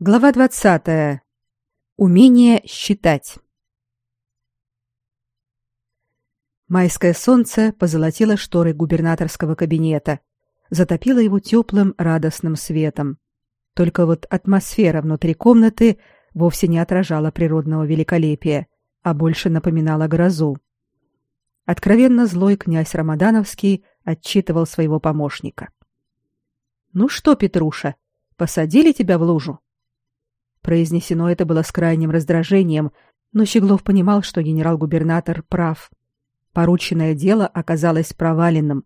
Глава 20. Умение считать. Майское солнце позолотило шторы губернаторского кабинета, затопило его теплым радостным светом. Только вот атмосфера внутри комнаты вовсе не отражала природного великолепия, а больше напоминала грозу. Откровенно злой князь Рамадановский отчитывал своего помощника. Ну что, Петруша, посадили тебя в лужу? Произнесено это было с крайним раздражением, но Щеглов понимал, что генерал-губернатор прав. Порученное дело оказалось проваленным,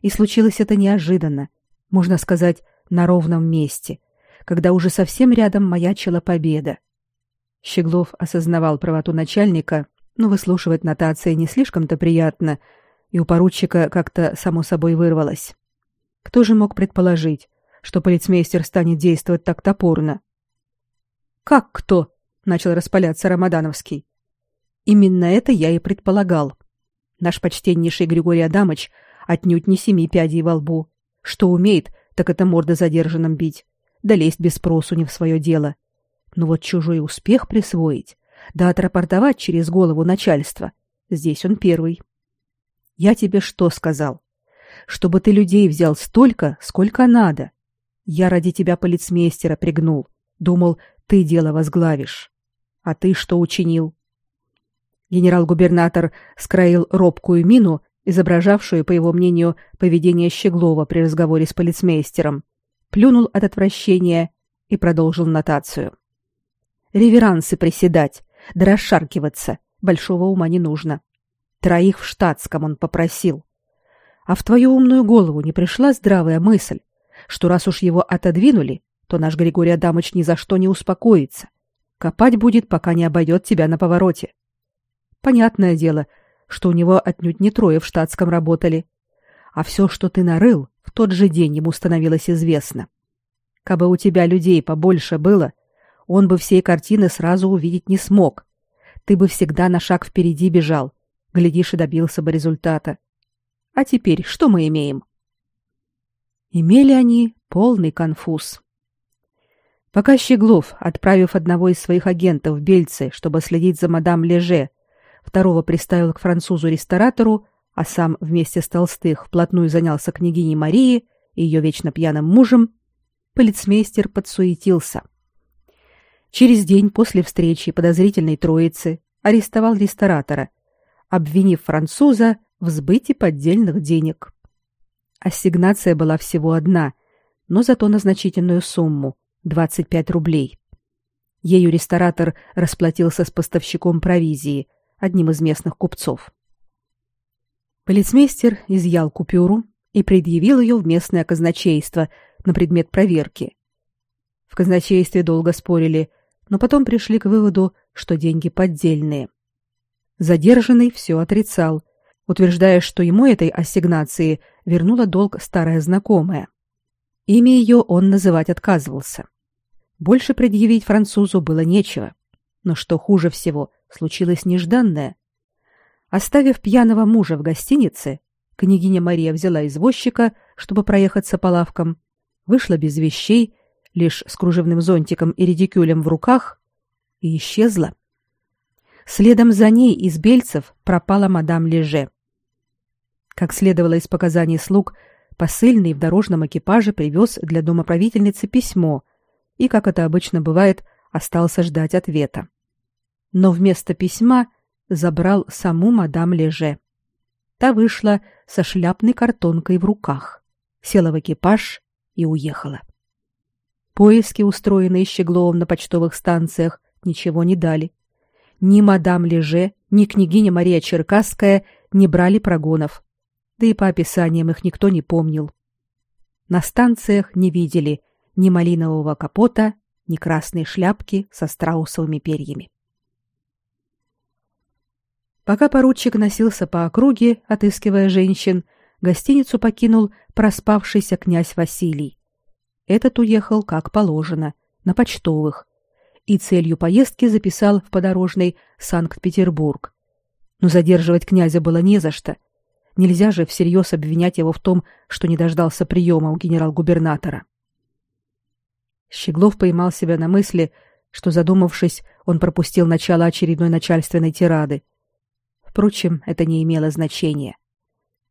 и случилось это неожиданно, можно сказать, на ровном месте, когда уже совсем рядом маячила победа. Щеглов осознавал правоту начальника, но выслушивать нотации не слишком-то приятно, и у поручика как-то само собой вырвалось. Кто же мог предположить, что полицмейстер станет действовать так топорно? Как кто? начал распаляться Рамадановский. Именно это я и предполагал. Наш почтеннейший Григорий Адамыч отнюдь не семи пядей во лбу. Что умеет, так это морда задержанным бить, да лезть без спросу не в свое дело. Но вот чужой успех присвоить, да отрапортовать через голову начальства, здесь он первый. Я тебе что сказал? Чтобы ты людей взял столько, сколько надо. Я ради тебя полицмейстера пригнул. Думал, ты дело возглавишь. А ты что учинил? Генерал-губернатор скроил робкую мину, изображавшую, по его мнению, поведение Щеглова при разговоре с полицмейстером, плюнул от отвращения и продолжил нотацию. Реверансы приседать, да расшаркиваться, большого ума не нужно. Троих в штатском он попросил. А в твою умную голову не пришла здравая мысль, что раз уж его отодвинули, то наш Григорий Адамыч ни за что не успокоится. Копать будет, пока не обойдет тебя на повороте. Понятное дело, что у него отнюдь не трое в штатском работали. А все, что ты нарыл, в тот же день ему становилось известно. Кабы у тебя людей побольше было, он бы всей картины сразу увидеть не смог. Ты бы всегда на шаг впереди бежал, глядишь и добился бы результата. А теперь что мы имеем? Имели они полный конфуз. Пока Щеглов, отправив одного из своих агентов в Бельцы, чтобы следить за мадам Леже, второго приставил к французу-ресторатору, а сам вместе с Толстых вплотную занялся княгиней Марией и ее вечно пьяным мужем, полицмейстер подсуетился. Через день после встречи подозрительной троицы арестовал ресторатора, обвинив француза в сбыте поддельных денег. Ассигнация была всего одна, но зато на значительную сумму 25 рублей. Ею ресторатор расплатился с поставщиком провизии, одним из местных купцов. Полицмейстер изъял купюру и предъявил ее в местное казначейство на предмет проверки. В казначействе долго спорили, но потом пришли к выводу, что деньги поддельные. Задержанный все отрицал, утверждая, что ему этой ассигнации вернула долг старая знакомая. Имя ее он называть отказывался. Больше предъявить французу было нечего. Но что хуже всего, случилось нежданное. Оставив пьяного мужа в гостинице, княгиня Мария взяла извозчика, чтобы проехаться по лавкам, вышла без вещей, лишь с кружевным зонтиком и редикюлем в руках, и исчезла. Следом за ней из Бельцев пропала мадам Леже. Как следовало из показаний слуг, посыльный в дорожном экипаже привез для домоправительницы письмо, и, как это обычно бывает, остался ждать ответа. Но вместо письма забрал саму мадам Леже. Та вышла со шляпной картонкой в руках, села в экипаж и уехала. Поиски, устроенные Щегловым на почтовых станциях, ничего не дали. Ни мадам Леже, ни княгиня Мария Черкасская не брали прогонов. Да и по описаниям их никто не помнил. На станциях не видели ни малинового капота, ни красной шляпки со страусовыми перьями. Пока поручик носился по округе, отыскивая женщин, гостиницу покинул проспавшийся князь Василий. Этот уехал, как положено, на почтовых, и целью поездки записал в подорожный Санкт-Петербург. Но задерживать князя было не за что. Нельзя же всерьез обвинять его в том, что не дождался приема у генерал-губернатора. Щеглов поймал себя на мысли, что, задумавшись, он пропустил начало очередной начальственной тирады. Впрочем, это не имело значения.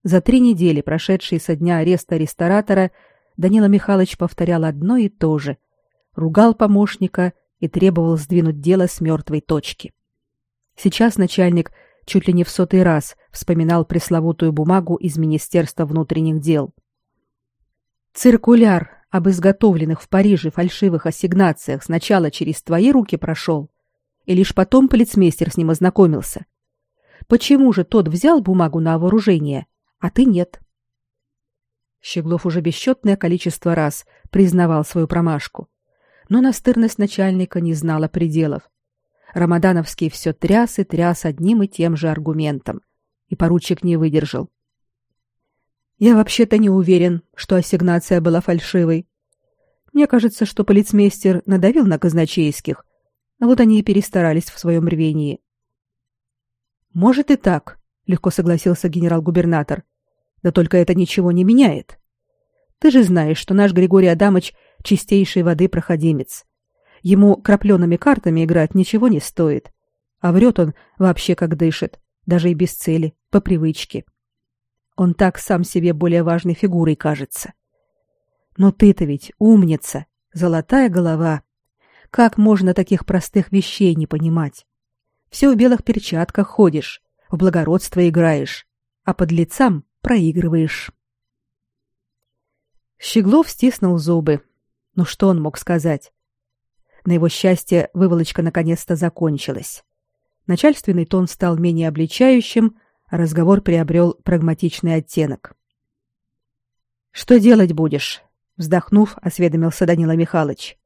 За три недели, прошедшие со дня ареста ресторатора, Данила Михайлович повторял одно и то же. Ругал помощника и требовал сдвинуть дело с мертвой точки. Сейчас начальник чуть ли не в сотый раз вспоминал пресловутую бумагу из Министерства внутренних дел. Циркуляр об изготовленных в Париже фальшивых ассигнациях сначала через твои руки прошел, и лишь потом полицмейстер с ним ознакомился. Почему же тот взял бумагу на вооружение, а ты нет? Щеглов уже бесчетное количество раз признавал свою промашку, но настырность начальника не знала пределов. Рамадановский все тряс и тряс одним и тем же аргументом, и поручик не выдержал. Я вообще-то не уверен, что ассигнация была фальшивой. Мне кажется, что полицмейстер надавил на казначейских, а вот они и перестарались в своем рвении. Может и так, легко согласился генерал-губернатор. Да только это ничего не меняет. Ты же знаешь, что наш Григорий Адамович чистейшей воды проходимец. Ему крапленными картами играть ничего не стоит. А врет он вообще как дышит, даже и без цели, по привычке. Он так сам себе более важной фигурой кажется. Но ты-то ведь умница, золотая голова. Как можно таких простых вещей не понимать? Все в белых перчатках ходишь, в благородство играешь, а под лицам проигрываешь. Щеглов стиснул зубы. Ну что он мог сказать? На его счастье выволочка наконец-то закончилась. Начальственный тон стал менее обличающим, разговор приобрел прагматичный оттенок. «Что делать будешь?» — вздохнув, осведомился Данила Михайлович.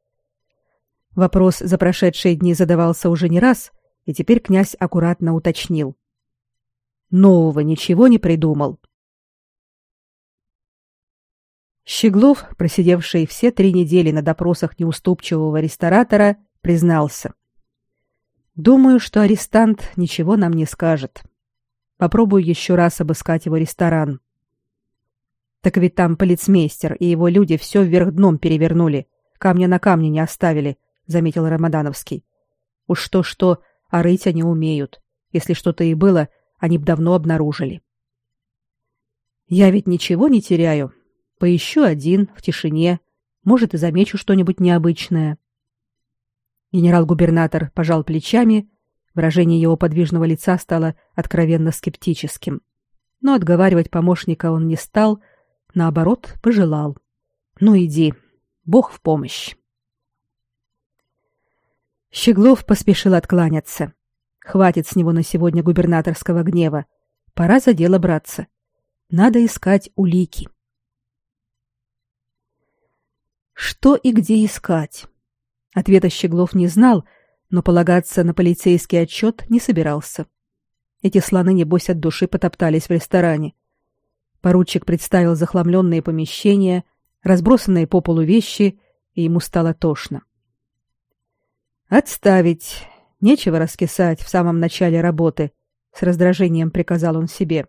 Вопрос за прошедшие дни задавался уже не раз, и теперь князь аккуратно уточнил. «Нового ничего не придумал». Щеглов, просидевший все три недели на допросах неуступчивого ресторатора, признался. «Думаю, что арестант ничего нам не скажет. Попробую еще раз обыскать его ресторан». «Так ведь там полицмейстер и его люди все вверх дном перевернули, камня на камне не оставили», — заметил Рамадановский. «Уж что-что, а рыть они умеют. Если что-то и было, они б давно обнаружили». «Я ведь ничего не теряю», Поищу один, в тишине. Может, и замечу что-нибудь необычное. Генерал-губернатор пожал плечами, выражение его подвижного лица стало откровенно скептическим. Но отговаривать помощника он не стал, наоборот, пожелал. «Ну иди, Бог в помощь». Щеглов поспешил откланяться. Хватит с него на сегодня губернаторского гнева. Пора за дело браться. Надо искать улики. Что и где искать? Ответа Щеглов не знал, но полагаться на полицейский отчет не собирался. Эти слоны, небось, от души потоптались в ресторане. Поручик представил захламленные помещения, разбросанные по полу вещи, и ему стало тошно. «Отставить! Нечего раскисать в самом начале работы», — с раздражением приказал он себе.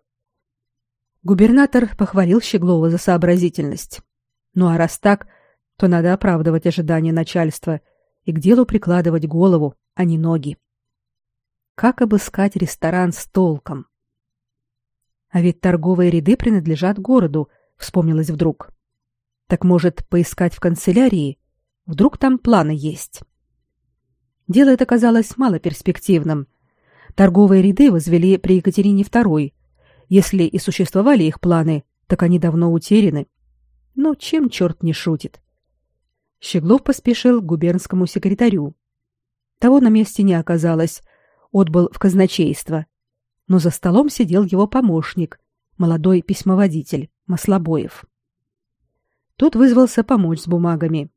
Губернатор похвалил Щеглова за сообразительность. Ну а раз так, то надо оправдывать ожидания начальства и к делу прикладывать голову, а не ноги. Как обыскать ресторан с толком? А ведь торговые ряды принадлежат городу, вспомнилось вдруг. Так может, поискать в канцелярии? Вдруг там планы есть? Дело это казалось малоперспективным. Торговые ряды возвели при Екатерине II. Если и существовали их планы, так они давно утеряны. Но чем черт не шутит? Щеглов поспешил к губернскому секретарю. Того на месте не оказалось, отбыл в казначейство. Но за столом сидел его помощник, молодой письмоводитель Маслобоев. Тот вызвался помочь с бумагами.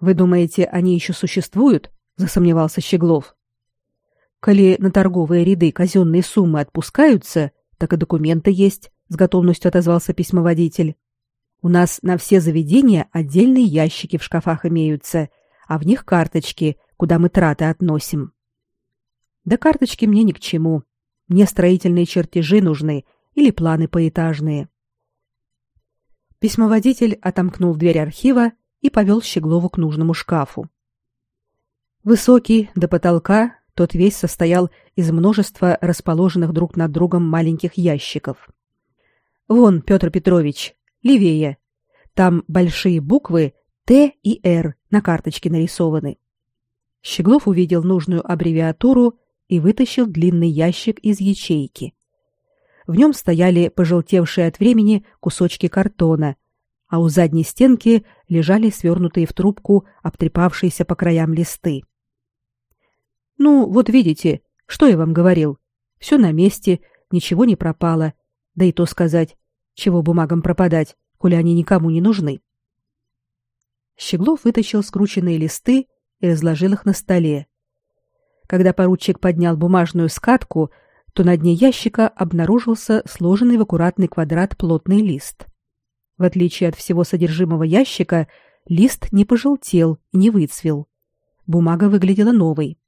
Вы думаете, они еще существуют? засомневался Щеглов. Коли на торговые ряды казенные суммы отпускаются, так и документы есть, с готовностью отозвался письмоводитель. У нас на все заведения отдельные ящики в шкафах имеются, а в них карточки, куда мы траты относим. Да карточки мне ни к чему. Мне строительные чертежи нужны или планы поэтажные. Письмоводитель отомкнул дверь архива и повел Щеглову к нужному шкафу. Высокий до потолка, тот весь состоял из множества расположенных друг над другом маленьких ящиков. Вон, Петр Петрович, левее. Там большие буквы Т и Р на карточке нарисованы. Щеглов увидел нужную аббревиатуру и вытащил длинный ящик из ячейки. В нем стояли пожелтевшие от времени кусочки картона, а у задней стенки лежали свернутые в трубку обтрепавшиеся по краям листы. Ну, вот видите, что я вам говорил. Все на месте, ничего не пропало. Да и то сказать, чего бумагам пропадать, коли они никому не нужны. Щеглов вытащил скрученные листы и разложил их на столе. Когда поручик поднял бумажную скатку, то на дне ящика обнаружился сложенный в аккуратный квадрат плотный лист. В отличие от всего содержимого ящика, лист не пожелтел и не выцвел. Бумага выглядела новой.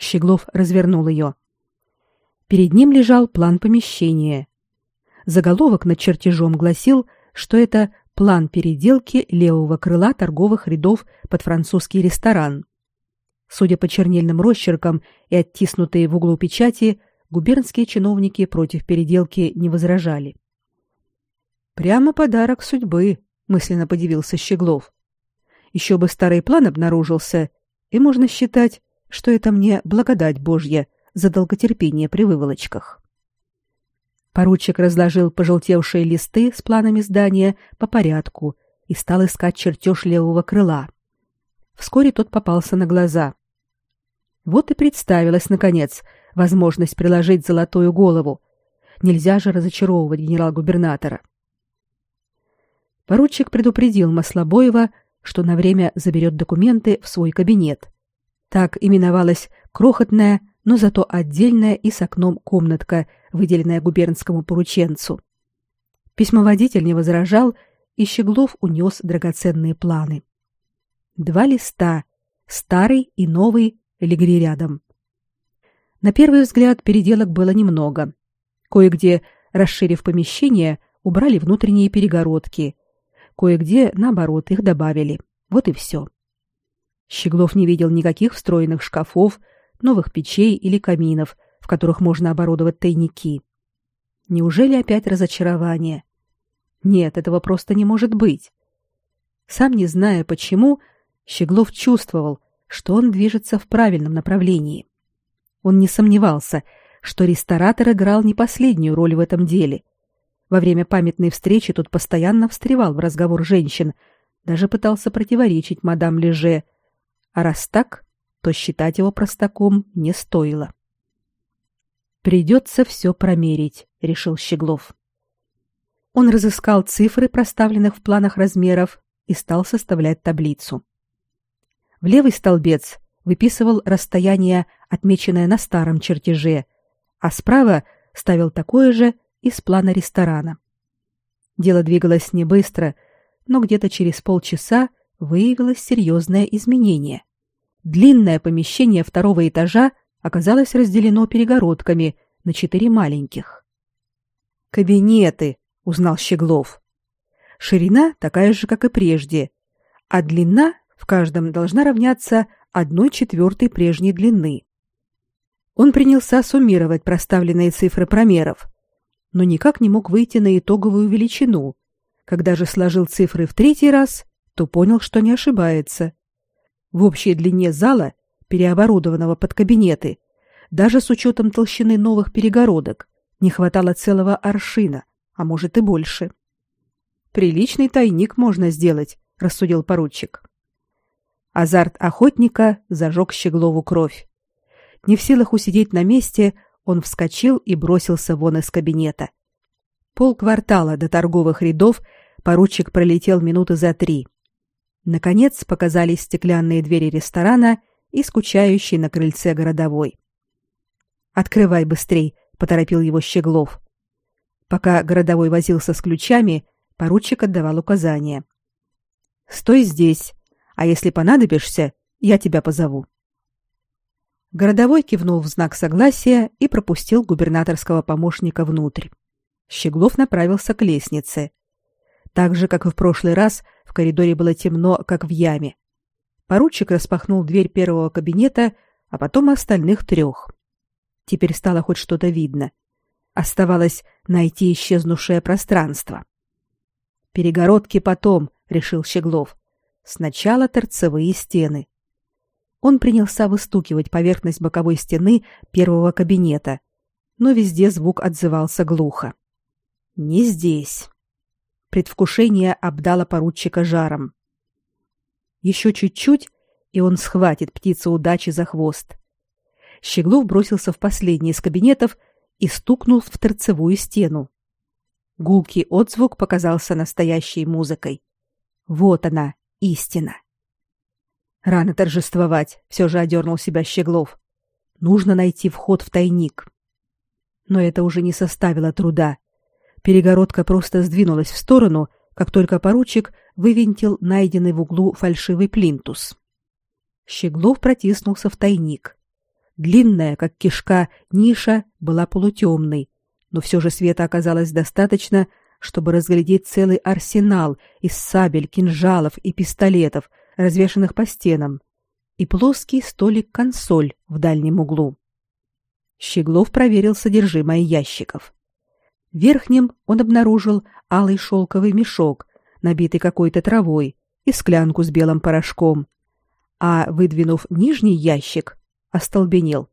Щеглов развернул ее. Перед ним лежал план помещения. Заголовок над чертежом гласил, что это план переделки левого крыла торговых рядов под французский ресторан. Судя по чернильным росчеркам и оттиснутой в углу печати, губернские чиновники против переделки не возражали. Прямо подарок судьбы, мысленно подивился Щеглов. Еще бы старый план обнаружился, и можно считать, что это мне благодать Божья за долготерпение при выволочках. Поручик разложил пожелтевшие листы с планами здания по порядку и стал искать чертеж левого крыла. Вскоре тот попался на глаза. Вот и представилась наконец возможность приложить золотую голову. Нельзя же разочаровывать генерал-губернатора. Поручик предупредил Маслобоева, что на время заберет документы в свой кабинет так именовалась крохотная, но зато отдельная и с окном комнатка, выделенная губернскому порученцу. Письмоводитель не возражал, и Щеглов унес драгоценные планы. Два листа, старый и новый, легли рядом. На первый взгляд переделок было немного. Кое-где, расширив помещение, убрали внутренние перегородки. Кое-где, наоборот, их добавили. Вот и все. Щеглов не видел никаких встроенных шкафов, новых печей или каминов, в которых можно оборудовать тайники. Неужели опять разочарование? Нет, этого просто не может быть. Сам не зная почему, Щеглов чувствовал, что он движется в правильном направлении. Он не сомневался, что ресторатор играл не последнюю роль в этом деле. Во время памятной встречи тот постоянно встревал в разговор женщин, даже пытался противоречить мадам Леже, а раз так, то считать его простаком не стоило. Придется все промерить, решил Щеглов. Он разыскал цифры, проставленных в планах размеров, и стал составлять таблицу. В левый столбец выписывал расстояние, отмеченное на старом чертеже, а справа ставил такое же из плана ресторана. Дело двигалось не быстро, но где-то через полчаса выявилось серьезное изменение. Длинное помещение второго этажа оказалось разделено перегородками на четыре маленьких. «Кабинеты», — узнал Щеглов. «Ширина такая же, как и прежде, а длина в каждом должна равняться одной четвертой прежней длины». Он принялся суммировать проставленные цифры промеров, но никак не мог выйти на итоговую величину. Когда же сложил цифры в третий раз, то понял, что не ошибается. В общей длине зала, переоборудованного под кабинеты, даже с учетом толщины новых перегородок, не хватало целого аршина, а может и больше. Приличный тайник можно сделать, рассудил поручик. Азарт охотника зажег Щеглову кровь. Не в силах усидеть на месте, он вскочил и бросился вон из кабинета. Полквартала до торговых рядов поручик пролетел минуты за три. Наконец показались стеклянные двери ресторана и скучающий на крыльце городовой. «Открывай быстрей», — поторопил его Щеглов. Пока городовой возился с ключами, поручик отдавал указания. «Стой здесь, а если понадобишься, я тебя позову». Городовой кивнул в знак согласия и пропустил губернаторского помощника внутрь. Щеглов направился к лестнице. Так же, как и в прошлый раз, коридоре было темно, как в яме. Поручик распахнул дверь первого кабинета, а потом остальных трех. Теперь стало хоть что-то видно. Оставалось найти исчезнувшее пространство. Перегородки потом, решил Щеглов. Сначала торцевые стены. Он принялся выстукивать поверхность боковой стены первого кабинета, но везде звук отзывался глухо. Не здесь. Предвкушение обдало поручика жаром. Еще чуть-чуть, и он схватит птицу удачи за хвост. Щеглов бросился в последний из кабинетов и стукнул в торцевую стену. Гулкий отзвук показался настоящей музыкой. Вот она, истина. Рано торжествовать, все же одернул себя Щеглов. Нужно найти вход в тайник. Но это уже не составило труда. Перегородка просто сдвинулась в сторону, как только поручик вывинтил найденный в углу фальшивый плинтус. Щеглов протиснулся в тайник. Длинная, как кишка, ниша была полутемной, но все же света оказалось достаточно, чтобы разглядеть целый арсенал из сабель, кинжалов и пистолетов, развешанных по стенам, и плоский столик-консоль в дальнем углу. Щеглов проверил содержимое ящиков. В верхнем он обнаружил алый шелковый мешок, набитый какой-то травой, и склянку с белым порошком, а, выдвинув нижний ящик, остолбенел.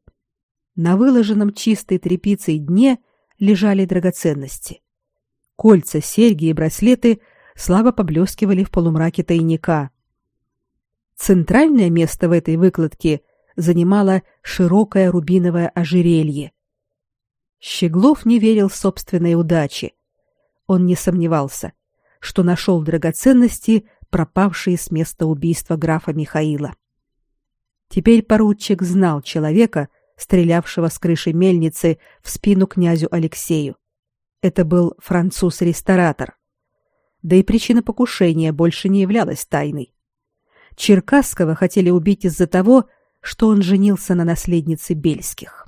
На выложенном чистой тряпицей дне лежали драгоценности. Кольца, серьги и браслеты слабо поблескивали в полумраке тайника. Центральное место в этой выкладке занимало широкое рубиновое ожерелье. Щеглов не верил собственной удаче. Он не сомневался, что нашел драгоценности, пропавшие с места убийства графа Михаила. Теперь поручик знал человека, стрелявшего с крыши мельницы в спину князю Алексею. Это был француз-ресторатор. Да и причина покушения больше не являлась тайной. Черкасского хотели убить из-за того, что он женился на наследнице Бельских.